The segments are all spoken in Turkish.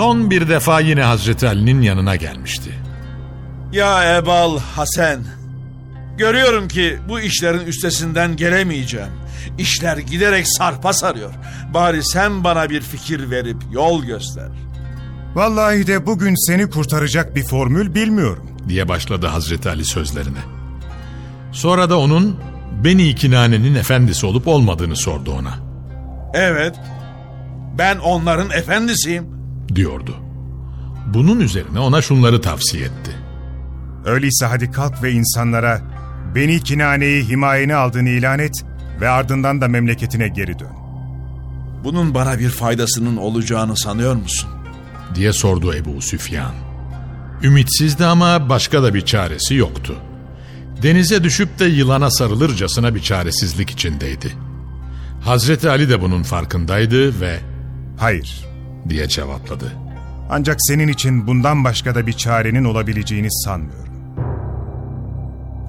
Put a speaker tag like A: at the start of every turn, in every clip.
A: Son bir defa yine Hazreti Ali'nin yanına gelmişti.
B: Ya Ebal Hasan. Görüyorum ki bu işlerin üstesinden gelemeyeceğim. İşler giderek sarpa sarıyor. Bari sen bana bir fikir verip yol göster.
C: Vallahi de bugün seni kurtaracak bir formül bilmiyorum.
A: diye başladı Hazreti Ali sözlerine. Sonra da onun Beni Kinane'nin efendisi olup olmadığını sordu ona,
B: Evet. Ben onların efendisiyim.
A: Diyordu. Bunun üzerine ona şunları tavsiye etti.
C: Öyleyse hadi kalk ve insanlara Beni Kinane'yi himayene aldığını ilan et ve ardından da memleketine geri dön.
B: Bunun bana bir faydasının olacağını sanıyor musun?
A: diye sordu Ebu Süfyan. Ümitsizdi ama başka da bir çaresi yoktu. Denize düşüp de yılana sarılırcasına bir çaresizlik içindeydi. Hazreti Ali de bunun farkındaydı ve
C: Hayır.
A: Diye cevapladı.
C: Ancak senin için bundan başka da bir çarenin olabileceğini sanmıyorum.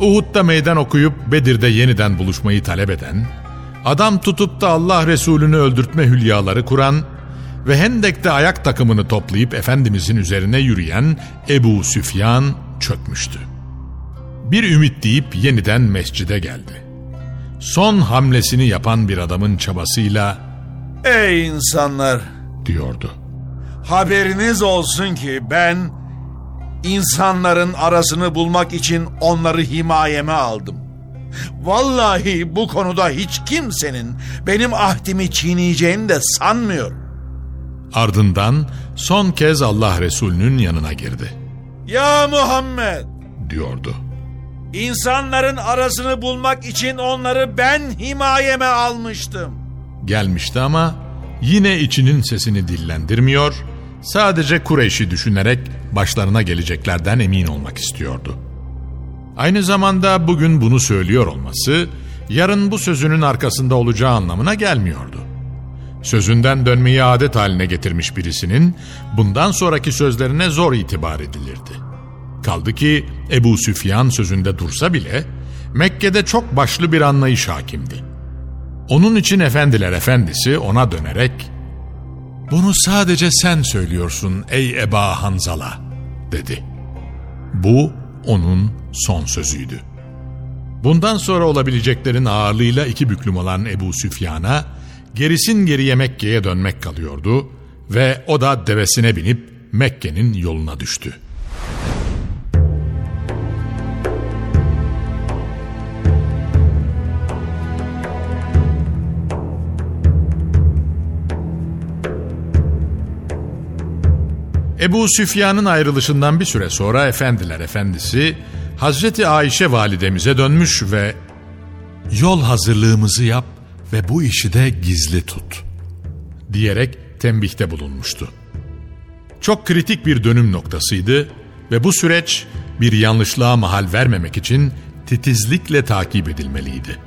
A: Uhud'da meydan okuyup Bedir'de yeniden buluşmayı talep eden, adam tutup da Allah Resulü'nü öldürtme hülyaları kuran ve Hendek'te ayak takımını toplayıp Efendimizin üzerine yürüyen Ebu Süfyan çökmüştü. Bir ümit deyip yeniden mescide geldi. Son hamlesini yapan bir adamın çabasıyla
B: Ey insanlar!
A: Diyordu.
B: Haberiniz olsun ki ben insanların arasını bulmak için onları himayeme aldım. Vallahi bu konuda hiç kimsenin benim ahdimi çiğneyeceğini de sanmıyorum.
A: Ardından son kez Allah Resulü'nün yanına girdi,
B: Ya Muhammed!
A: diyordu.
B: İnsanların arasını bulmak için onları ben himayeme almıştım.
A: gelmişti ama yine içinin sesini dillendirmiyor, sadece Kureyş'i düşünerek başlarına geleceklerden emin olmak istiyordu. Aynı zamanda bugün bunu söylüyor olması, yarın bu sözünün arkasında olacağı anlamına gelmiyordu. Sözünden dönmeyi adet haline getirmiş birisinin bundan sonraki sözlerine zor itibar edilirdi. Kaldı ki Ebu Süfyan sözünde dursa bile Mekke'de çok başlı bir anlayış hakimdi. Onun için efendiler efendisi ona dönerek ''Bunu sadece sen söylüyorsun ey Eba Hanzala'' dedi. Bu onun son sözüydü. Bundan sonra olabileceklerin ağırlığıyla iki büklüm olan Ebu Süfyan'a gerisin geriye Mekke'ye dönmek kalıyordu ve o da devesine binip Mekke'nin yoluna düştü. Ebu Süfyan'ın ayrılışından bir süre sonra Efendiler Efendisi Hazreti Ayşe validemize dönmüş ve yol hazırlığımızı yap ve bu işi de gizli tut diyerek tembihte bulunmuştu. Çok kritik bir dönüm noktasıydı ve bu süreç bir yanlışlığa mahal vermemek için titizlikle takip edilmeliydi.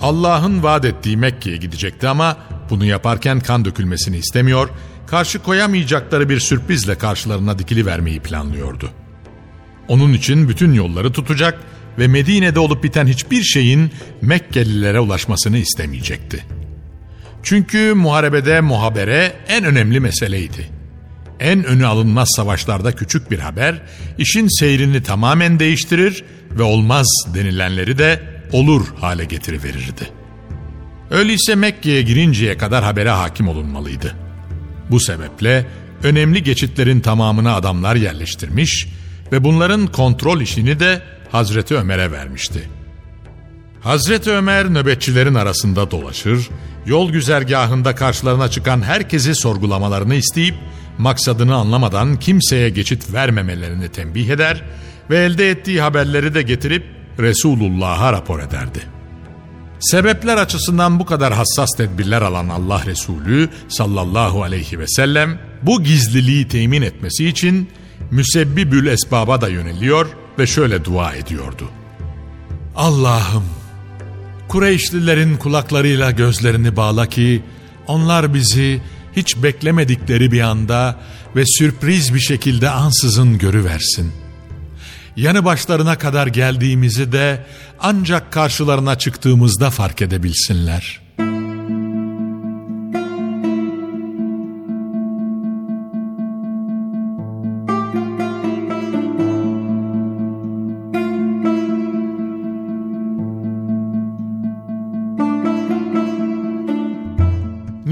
A: Allah'ın vaat ettiği Mekke'ye gidecekti ama bunu yaparken kan dökülmesini istemiyor, karşı koyamayacakları bir sürprizle karşılarına dikili vermeyi planlıyordu. Onun için bütün yolları tutacak ve Medine'de olup biten hiçbir şeyin Mekkelilere ulaşmasını istemeyecekti. Çünkü muharebede muhabere en önemli meseleydi. En önü alınmaz savaşlarda küçük bir haber, işin seyrini tamamen değiştirir ve olmaz denilenleri de olur hale getiriverirdi. Öyleyse Mekke'ye girinceye kadar habere hakim olunmalıydı. Bu sebeple önemli geçitlerin tamamına adamlar yerleştirmiş ve bunların kontrol işini de Hazreti Ömer'e vermişti. Hazreti Ömer nöbetçilerin arasında dolaşır, yol güzergahında karşılarına çıkan herkesi sorgulamalarını isteyip maksadını anlamadan kimseye geçit vermemelerini tembih eder ve elde ettiği haberleri de getirip Resulullah'a rapor ederdi. Sebepler açısından bu kadar hassas tedbirler alan Allah Resulü sallallahu aleyhi ve sellem bu gizliliği temin etmesi için müsebbibül esbaba da yöneliyor ve şöyle dua ediyordu. Allah'ım Kureyşlilerin kulaklarıyla gözlerini bağla ki onlar bizi hiç beklemedikleri bir anda ve sürpriz bir şekilde ansızın görüversin. Yanı başlarına kadar geldiğimizi de ancak karşılarına çıktığımızda fark edebilsinler.''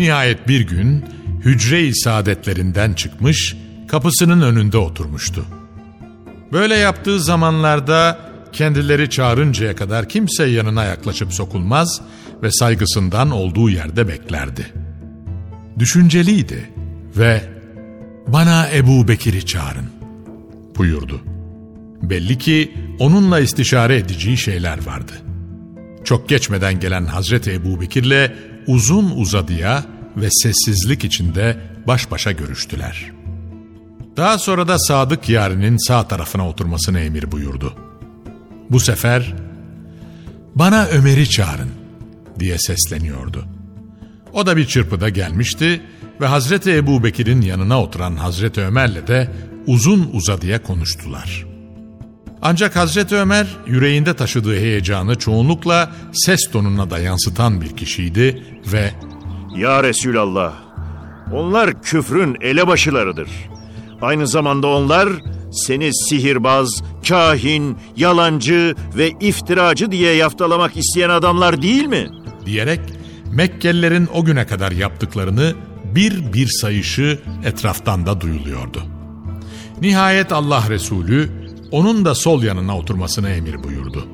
A: Nihayet bir gün hücre-i saadetlerinden çıkmış, kapısının önünde oturmuştu. Böyle yaptığı zamanlarda kendileri çağırıncaya kadar kimse yanına yaklaşıp sokulmaz ve saygısından olduğu yerde beklerdi. Düşünceliydi ve ''Bana Ebu Bekir'i çağırın.'' buyurdu. Belli ki onunla istişare edeceği şeyler vardı. Çok geçmeden gelen Hazreti Ebu Bekir'le uzun uzadıya ve sessizlik içinde baş başa görüştüler. Daha sonra da Sadık yarinin sağ tarafına oturmasını emir buyurdu. Bu sefer bana Ömer'i çağırın diye sesleniyordu. O da bir çırpıda gelmişti ve Hazreti Ebu Bekir'in yanına oturan Hazreti Ömer'le de uzun uzadıya konuştular. Ancak Hazreti Ömer yüreğinde taşıdığı heyecanı çoğunlukla ses tonuna da yansıtan bir kişiydi ve
D: ya Resulallah, onlar küfrün elebaşılarıdır. Aynı zamanda onlar seni sihirbaz, kahin, yalancı ve iftiracı diye yaftalamak isteyen adamlar değil mi?
A: Diyerek Mekkelilerin o güne kadar yaptıklarını bir bir sayışı etraftan da duyuluyordu. Nihayet Allah Resulü onun da sol yanına oturmasını emir buyurdu.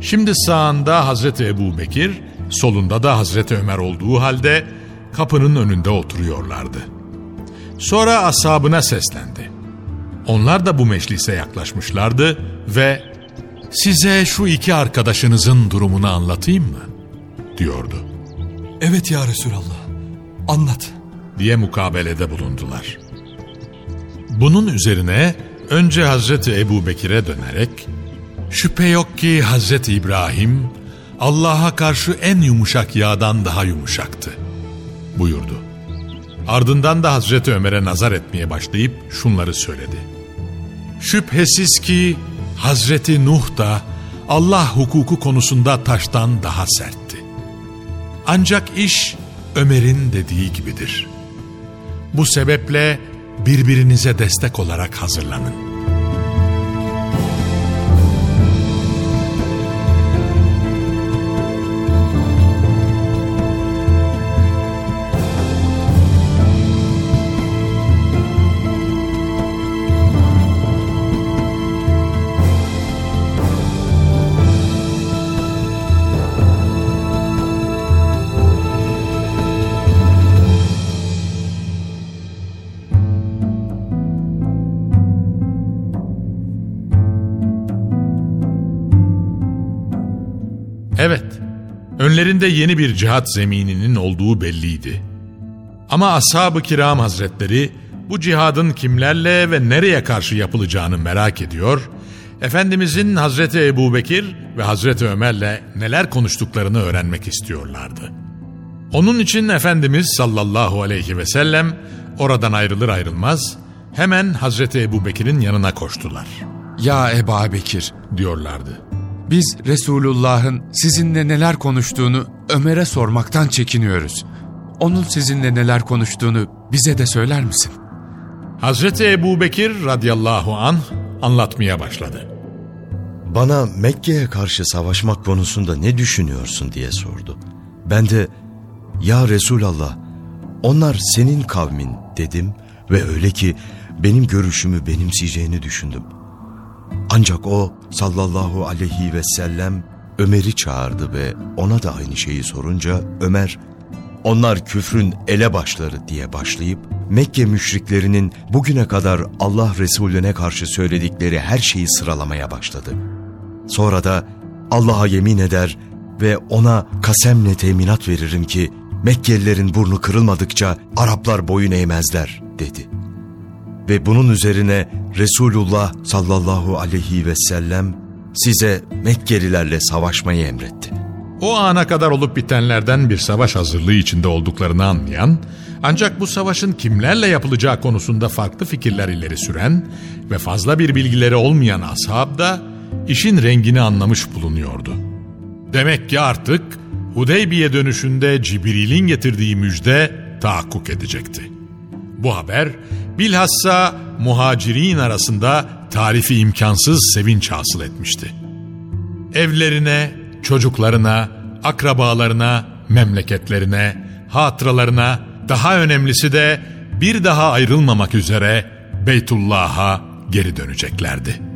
A: Şimdi sağında Hazreti Ebu Bekir, solunda da Hazreti Ömer olduğu halde kapının önünde oturuyorlardı. Sonra ashabına seslendi. Onlar da bu meclise yaklaşmışlardı ve size şu iki arkadaşınızın durumunu anlatayım mı? diyordu.
E: Evet ya Resulallah anlat
A: diye mukabelede bulundular. Bunun üzerine önce Hazreti Ebu Bekir'e dönerek şüphe yok ki Hazreti İbrahim Allah'a karşı en yumuşak yağdan daha yumuşaktı buyurdu. Ardından da Hazreti Ömer'e nazar etmeye başlayıp şunları söyledi. Şüphesiz ki Hazreti Nuh da Allah hukuku konusunda taştan daha sertti. Ancak iş Ömer'in dediği gibidir. Bu sebeple birbirinize destek olarak hazırlanın.'' Önlerinde yeni bir cihat zemininin olduğu belliydi. Ama ashab-ı kiram hazretleri bu cihadın kimlerle ve nereye karşı yapılacağını merak ediyor, Efendimizin Hazreti Ebu Bekir ve Hazreti Ömer'le neler konuştuklarını öğrenmek istiyorlardı. Onun için Efendimiz sallallahu aleyhi ve sellem oradan ayrılır ayrılmaz hemen Hazreti Ebu Bekir'in yanına koştular.
F: Ya Eba Bekir,
A: Diyorlardı.
F: Biz Resulullah'ın sizinle neler konuştuğunu Ömer'e sormaktan çekiniyoruz. Onun sizinle neler konuştuğunu bize de söyler misin?
A: Hazreti Ebu Bekir radıyallahu anh anlatmaya başladı.
G: Bana Mekke'ye karşı savaşmak konusunda ne düşünüyorsun diye sordu. Ben de ya Resulallah onlar senin kavmin dedim ve öyle ki benim görüşümü benimseyeceğini düşündüm. Ancak o sallallahu aleyhi ve sellem Ömer'i çağırdı ve ona da aynı şeyi sorunca Ömer onlar küfrün elebaşları diye başlayıp Mekke müşriklerinin bugüne kadar Allah Resulüne karşı söyledikleri her şeyi sıralamaya başladı. Sonra da Allah'a yemin eder ve ona kasemle teminat veririm ki Mekkelilerin burnu kırılmadıkça Araplar boyun eğmezler dedi. Ve bunun üzerine Resulullah sallallahu aleyhi ve sellem size Mekkelilerle savaşmayı emretti.
A: O ana kadar olup bitenlerden bir savaş hazırlığı içinde olduklarını anlayan, ancak bu savaşın kimlerle yapılacağı konusunda farklı fikirler ileri süren ve fazla bir bilgileri olmayan ashab da işin rengini anlamış bulunuyordu. Demek ki artık Hudeybiye dönüşünde Cibril'in getirdiği müjde tahakkuk edecekti. Bu haber bilhassa muhacirin arasında tarifi imkansız sevinç hasıl etmişti. Evlerine, çocuklarına, akrabalarına, memleketlerine, hatıralarına, daha önemlisi de bir daha ayrılmamak üzere Beytullah'a geri döneceklerdi.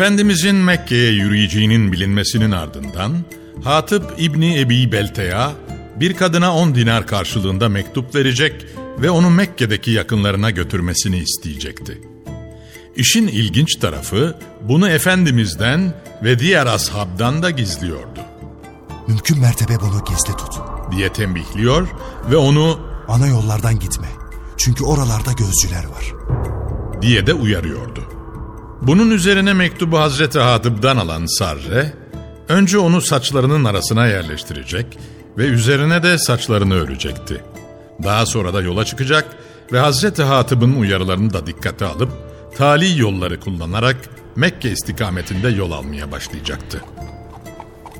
A: Efendimizin Mekke'ye yürüyeceğinin bilinmesinin ardından Hatip İbni Ebi Belte'ya bir kadına 10 dinar karşılığında mektup verecek ve onu Mekke'deki yakınlarına götürmesini isteyecekti. İşin ilginç tarafı bunu Efendimiz'den ve diğer ashabdan da gizliyordu
H: Mümkün mertebe bunu gizli tut.
A: diye tembihliyor ve onu
H: Ana yollardan gitme. Çünkü oralarda gözcüler var.
A: diye de uyarıyordu. Bunun üzerine mektubu Hazreti Hatip'den alan Sarre, önce onu saçlarının arasına yerleştirecek ve üzerine de saçlarını örecekti. Daha sonra da yola çıkacak ve Hazreti Hatip'in uyarılarını da dikkate alıp, tali yolları kullanarak Mekke istikametinde yol almaya başlayacaktı.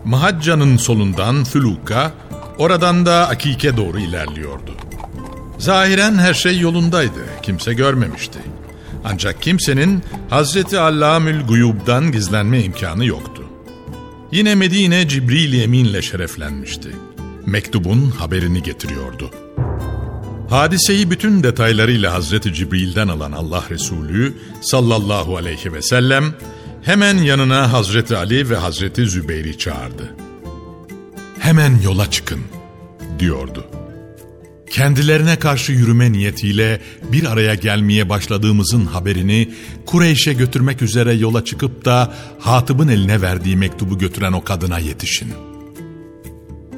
A: Mahacca'nın solundan Füluk'a, oradan da Akik'e doğru ilerliyordu. Zahiren her şey yolundaydı. Kimse görmemişti. Ancak kimsenin Hazreti Allamül Guyub'dan gizlenme imkanı yoktu. Yine Medine Cibril Emin'le şereflenmişti. Mektubun haberini getiriyordu. Hadiseyi bütün detaylarıyla Hazreti Cibril'den alan Allah Resulü sallallahu aleyhi ve sellem hemen yanına Hazreti Ali ve Hazreti Zübeyir'i çağırdı. Hemen yola çıkın diyordu. Kendilerine karşı yürüme niyetiyle bir araya gelmeye başladığımızın haberini Kureyş'e götürmek üzere yola çıkıp da Hatip'in eline verdiği mektubu götüren o kadına yetişin.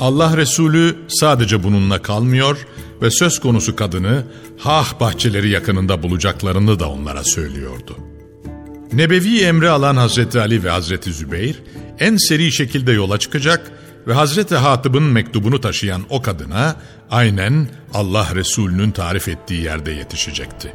A: Allah Resulü sadece bununla kalmıyor ve söz konusu kadını Hah bahçeleri yakınında bulacaklarını da onlara söylüyordu. Nebevi emri alan Hazreti Ali ve Hazreti Zübeyir en seri şekilde yola çıkacak ve Hazreti Hatip'in mektubunu taşıyan o kadına aynen Allah Resulü'nün tarif ettiği yerde yetişecekti.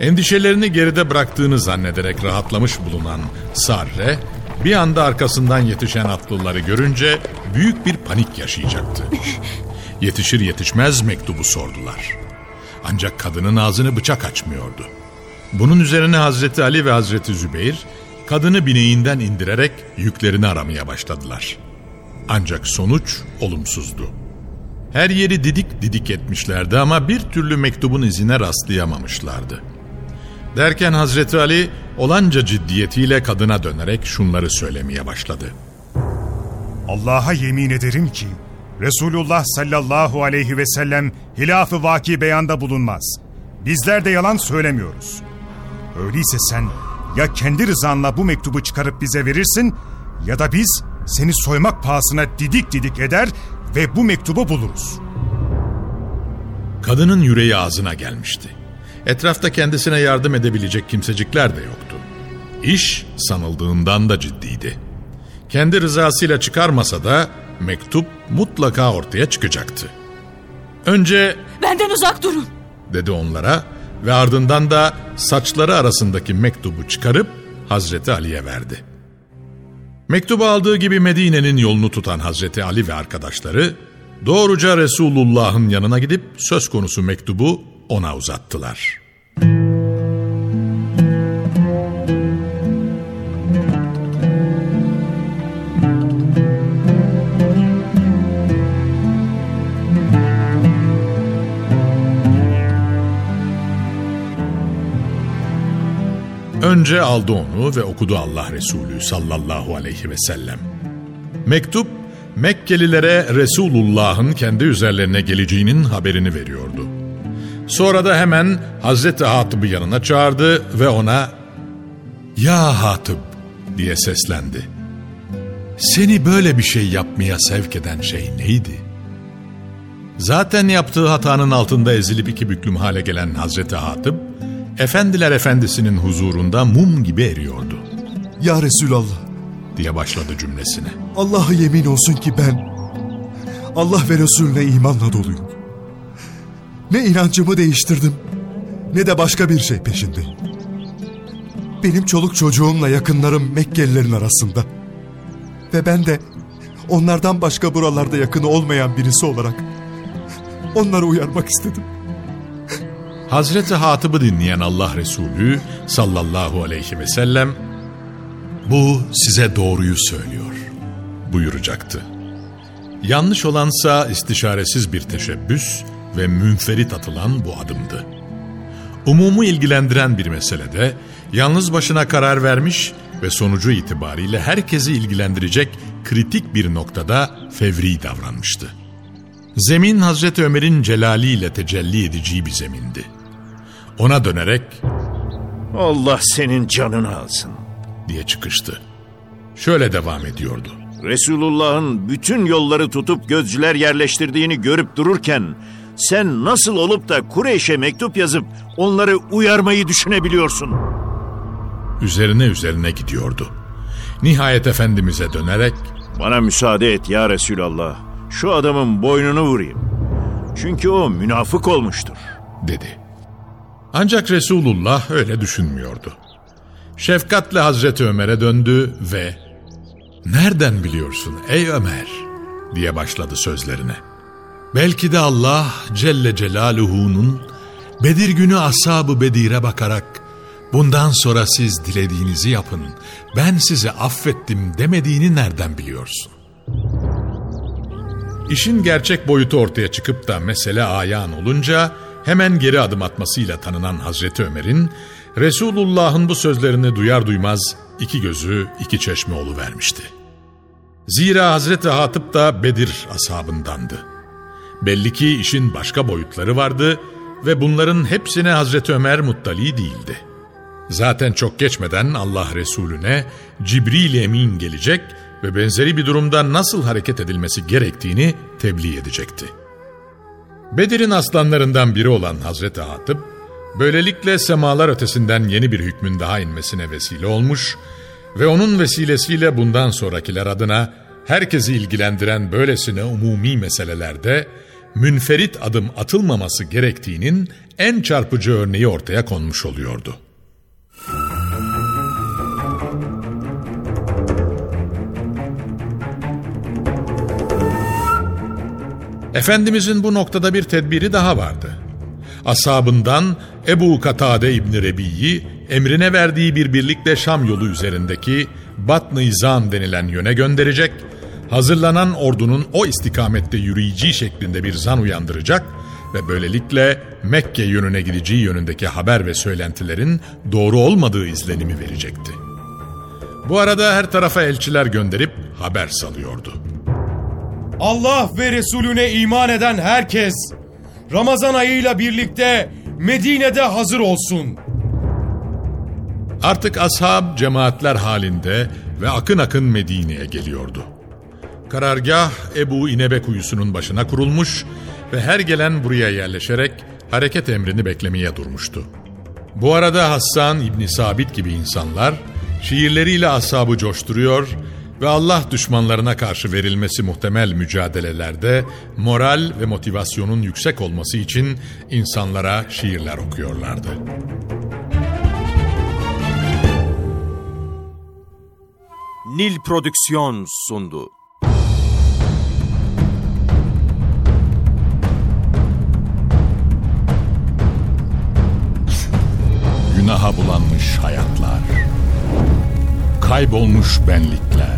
A: Endişelerini geride bıraktığını zannederek rahatlamış bulunan Sarre, bir anda arkasından yetişen atlıları görünce büyük bir panik yaşayacaktı. Yetişir yetişmez mektubu sordular. Ancak kadının ağzını bıçak açmıyordu. Bunun üzerine Hazreti Ali ve Hazreti Zübeyir, kadını bineğinden indirerek yüklerini aramaya başladılar. Ancak sonuç olumsuzdu. Her yeri didik didik etmişlerdi ama bir türlü mektubun izine rastlayamamışlardı. Derken Hazreti Ali olanca ciddiyetiyle kadına dönerek şunları söylemeye başladı.
C: Allah'a yemin ederim ki Resulullah sallallahu aleyhi ve sellem hilaf-ı vaki beyanda bulunmaz. Bizler de yalan söylemiyoruz. Öyleyse sen ya kendi rızanla bu mektubu çıkarıp bize verirsin ya da biz seni soymak pahasına didik didik eder ve bu mektubu buluruz.
A: Kadının yüreği ağzına gelmişti. Etrafta kendisine yardım edebilecek kimsecikler de yoktu. İş sanıldığından da ciddiydi. Kendi rızasıyla çıkarmasa da mektup mutlaka ortaya çıkacaktı. Önce
I: Benden uzak durun.
A: dedi onlara ve ardından da saçları arasındaki mektubu çıkarıp Hazreti Ali'ye verdi. Mektubu aldığı gibi Medine'nin yolunu tutan Hazreti Ali ve arkadaşları doğruca Resulullah'ın yanına gidip söz konusu mektubu ona uzattılar. Önce aldı onu ve okudu Allah Resulü sallallahu aleyhi ve sellem. Mektup Mekkelilere Resulullah'ın kendi üzerlerine geleceğinin haberini veriyordu. Sonra da hemen Hazreti Hatib'i yanına çağırdı ve ona ''Ya Hatib'' diye seslendi. ''Seni böyle bir şey yapmaya sevk eden şey neydi?'' Zaten yaptığı hatanın altında ezilip iki büklüm hale gelen Hazreti Hatib, Efendiler Efendisi'nin huzurunda mum gibi eriyordu
H: Ya Resulallah,
A: diye başladı cümlesine.
H: Allah'a yemin olsun ki ben Allah ve Resulüne imanla doluyum. Ne inancımı değiştirdim ne de başka bir şey peşindeyim. Benim çoluk çocuğumla yakınlarım Mekkelilerin arasında. Ve ben de onlardan başka buralarda yakını olmayan birisi olarak onları uyarmak istedim.
A: Hazreti Hatib'i dinleyen Allah Resulü sallallahu aleyhi ve sellem bu size doğruyu söylüyor buyuracaktı. Yanlış olansa istişaresiz bir teşebbüs ve münferit atılan bu adımdı. Umumu ilgilendiren bir meselede yalnız başına karar vermiş ve sonucu itibariyle herkesi ilgilendirecek kritik bir noktada fevri davranmıştı. Zemin Hazreti Ömer'in celaliyle tecelli edeceği bir zemindi. Ona dönerek
D: Allah senin canını alsın.
A: diye çıkıştı. Şöyle devam ediyordu.
D: Resulullah'ın bütün yolları tutup gözcüler yerleştirdiğini görüp dururken sen nasıl olup da Kureyş'e mektup yazıp onları uyarmayı düşünebiliyorsun?
A: Üzerine üzerine gidiyordu. Nihayet Efendimiz'e dönerek
D: Bana müsaade et ya Resulallah. Şu adamın boynunu vurayım. Çünkü o münafık olmuştur.
A: dedi. Ancak Resulullah öyle düşünmüyordu. Şefkatle Hazreti Ömer'e döndü ve ''Nereden biliyorsun ey Ömer?'' diye başladı sözlerine. Belki de Allah Celle Celaluhu'nun Bedir günü ashab-ı Bedir'e bakarak bundan sonra siz dilediğinizi yapın, ben sizi affettim demediğini nereden biliyorsun? İşin gerçek boyutu ortaya çıkıp da mesele ayağın olunca hemen geri adım atmasıyla tanınan Hazreti Ömer'in Resulullah'ın bu sözlerini duyar duymaz iki gözü iki çeşme vermişti. Zira Hazreti Hatip da Bedir ashabındandı. Belli ki işin başka boyutları vardı ve bunların hepsine Hazreti Ömer muttali değildi. Zaten çok geçmeden Allah Resulüne Cibril Emin gelecek ve benzeri bir durumda nasıl hareket edilmesi gerektiğini tebliğ edecekti. Bedir'in aslanlarından biri olan Hazreti Hatip, böylelikle semalar ötesinden yeni bir hükmün daha inmesine vesile olmuş ve onun vesilesiyle bundan sonrakiler adına herkesi ilgilendiren böylesine umumi meselelerde münferit adım atılmaması gerektiğinin en çarpıcı örneği ortaya konmuş oluyordu. Efendimizin bu noktada bir tedbiri daha vardı. Asabından Ebu Katade İbni Rebi'yi emrine verdiği bir birlikle Şam yolu üzerindeki Batn-ı İzan denilen yöne gönderecek, hazırlanan ordunun o istikamette yürüyeceği şeklinde bir zan uyandıracak ve böylelikle Mekke yönüne gideceği yönündeki haber ve söylentilerin doğru olmadığı izlenimi verecekti. Bu arada her tarafa elçiler gönderip haber salıyordu.
J: Allah ve Resulüne iman eden herkes Ramazan ayıyla birlikte
I: Medine'de hazır olsun.
A: Artık ashab cemaatler halinde ve akın akın Medine'ye geliyordu. Karargah Ebu İnebe kuyusunun başına kurulmuş ve her gelen buraya yerleşerek hareket emrini beklemeye durmuştu. Bu arada Hassan İbni Sabit gibi insanlar şiirleriyle ashabı coşturuyor ve Allah düşmanlarına karşı verilmesi muhtemel mücadelelerde moral ve motivasyonun yüksek olması için insanlara şiirler okuyorlardı.
K: Nil Prodüksiyon sundu.
A: Günaha bulanmış hayatlar, kaybolmuş benlikler,